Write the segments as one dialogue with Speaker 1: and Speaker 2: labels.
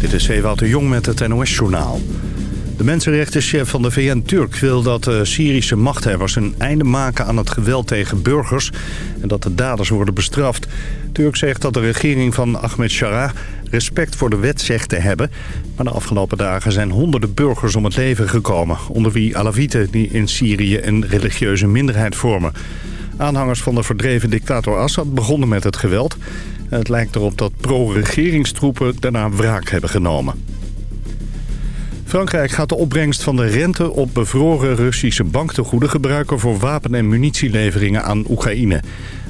Speaker 1: Dit is Ewout de Jong met het NOS-journaal. De mensenrechtenchef van de VN Turk wil dat de Syrische machthebbers een einde maken aan het geweld tegen burgers en dat de daders worden bestraft. Turk zegt dat de regering van Ahmed Shara respect voor de wet zegt te hebben. Maar de afgelopen dagen zijn honderden burgers om het leven gekomen, onder wie Alawieten die in Syrië een religieuze minderheid vormen. Aanhangers van de verdreven dictator Assad begonnen met het geweld. Het lijkt erop dat pro-regeringstroepen daarna wraak hebben genomen. Frankrijk gaat de opbrengst van de rente op bevroren Russische banktegoeden gebruiken voor wapen- en munitieleveringen aan Oekraïne.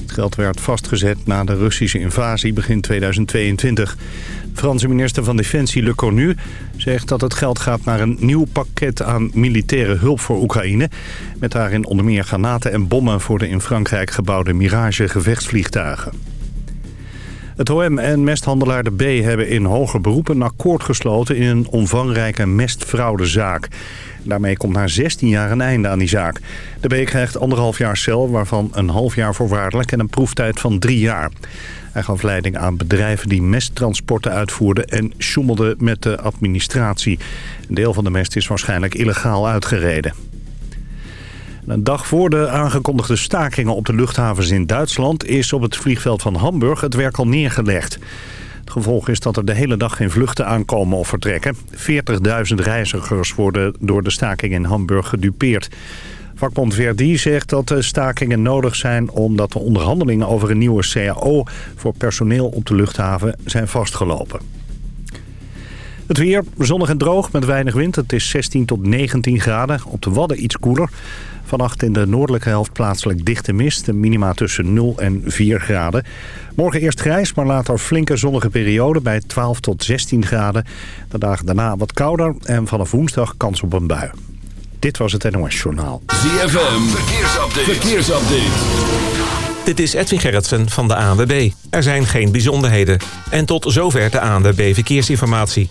Speaker 1: Het geld werd vastgezet na de Russische invasie begin 2022. De Franse minister van Defensie Le Cornu zegt dat het geld gaat naar een nieuw pakket aan militaire hulp voor Oekraïne. Met daarin onder meer granaten en bommen voor de in Frankrijk gebouwde Mirage gevechtsvliegtuigen. Het OM en mesthandelaar De B hebben in hoger beroep een akkoord gesloten in een omvangrijke mestfraudezaak. Daarmee komt na 16 jaar een einde aan die zaak. De B krijgt anderhalf jaar cel, waarvan een half jaar voorwaardelijk en een proeftijd van drie jaar. Hij gaf leiding aan bedrijven die mesttransporten uitvoerden en sjoemelden met de administratie. Een deel van de mest is waarschijnlijk illegaal uitgereden. Een dag voor de aangekondigde stakingen op de luchthavens in Duitsland... is op het vliegveld van Hamburg het werk al neergelegd. Het gevolg is dat er de hele dag geen vluchten aankomen of vertrekken. 40.000 reizigers worden door de staking in Hamburg gedupeerd. Vakbond Verdi zegt dat de stakingen nodig zijn... omdat de onderhandelingen over een nieuwe CAO voor personeel op de luchthaven zijn vastgelopen. Het weer zonnig en droog met weinig wind. Het is 16 tot 19 graden. Op de Wadden iets koeler. Vannacht in de noordelijke helft plaatselijk dichte mist. Minima tussen 0 en 4 graden. Morgen eerst grijs, maar later flinke zonnige periode bij 12 tot 16 graden. De dagen daarna wat kouder en vanaf woensdag kans op een bui. Dit was het NOS Journaal.
Speaker 2: ZFM, verkeersupdate. verkeersupdate.
Speaker 3: Dit is Edwin Gerritsen van de ANWB. Er zijn geen bijzonderheden. En tot zover de ANWB Verkeersinformatie.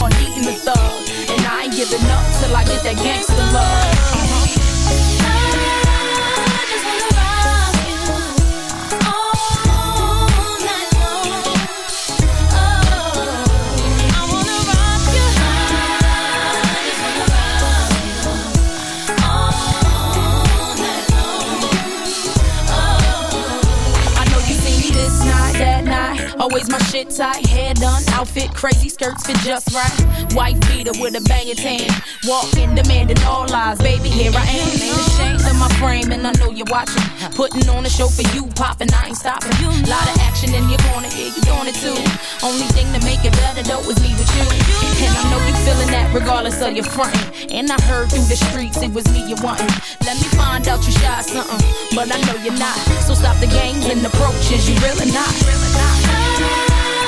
Speaker 4: I'm eating the thug. And I ain't giving up till I get that gangster love. Always my shit tight, hair done, outfit crazy, skirts fit just right. White beater with a banging tan. Walking, demanding all lies. Baby, here I am. Ain't ashamed my frame, and I know you're watching. Putting on a show for you, popping, I ain't stopping. Lot of action in your corner, yeah, you doing it too. Only thing to make it better though is me with you. And I know you're feeling that regardless of your frontin'. And I heard through the streets it was me you wantin'. Let me find out you shy something, but I know you're not. So stop the games and approaches, you really not. Really not.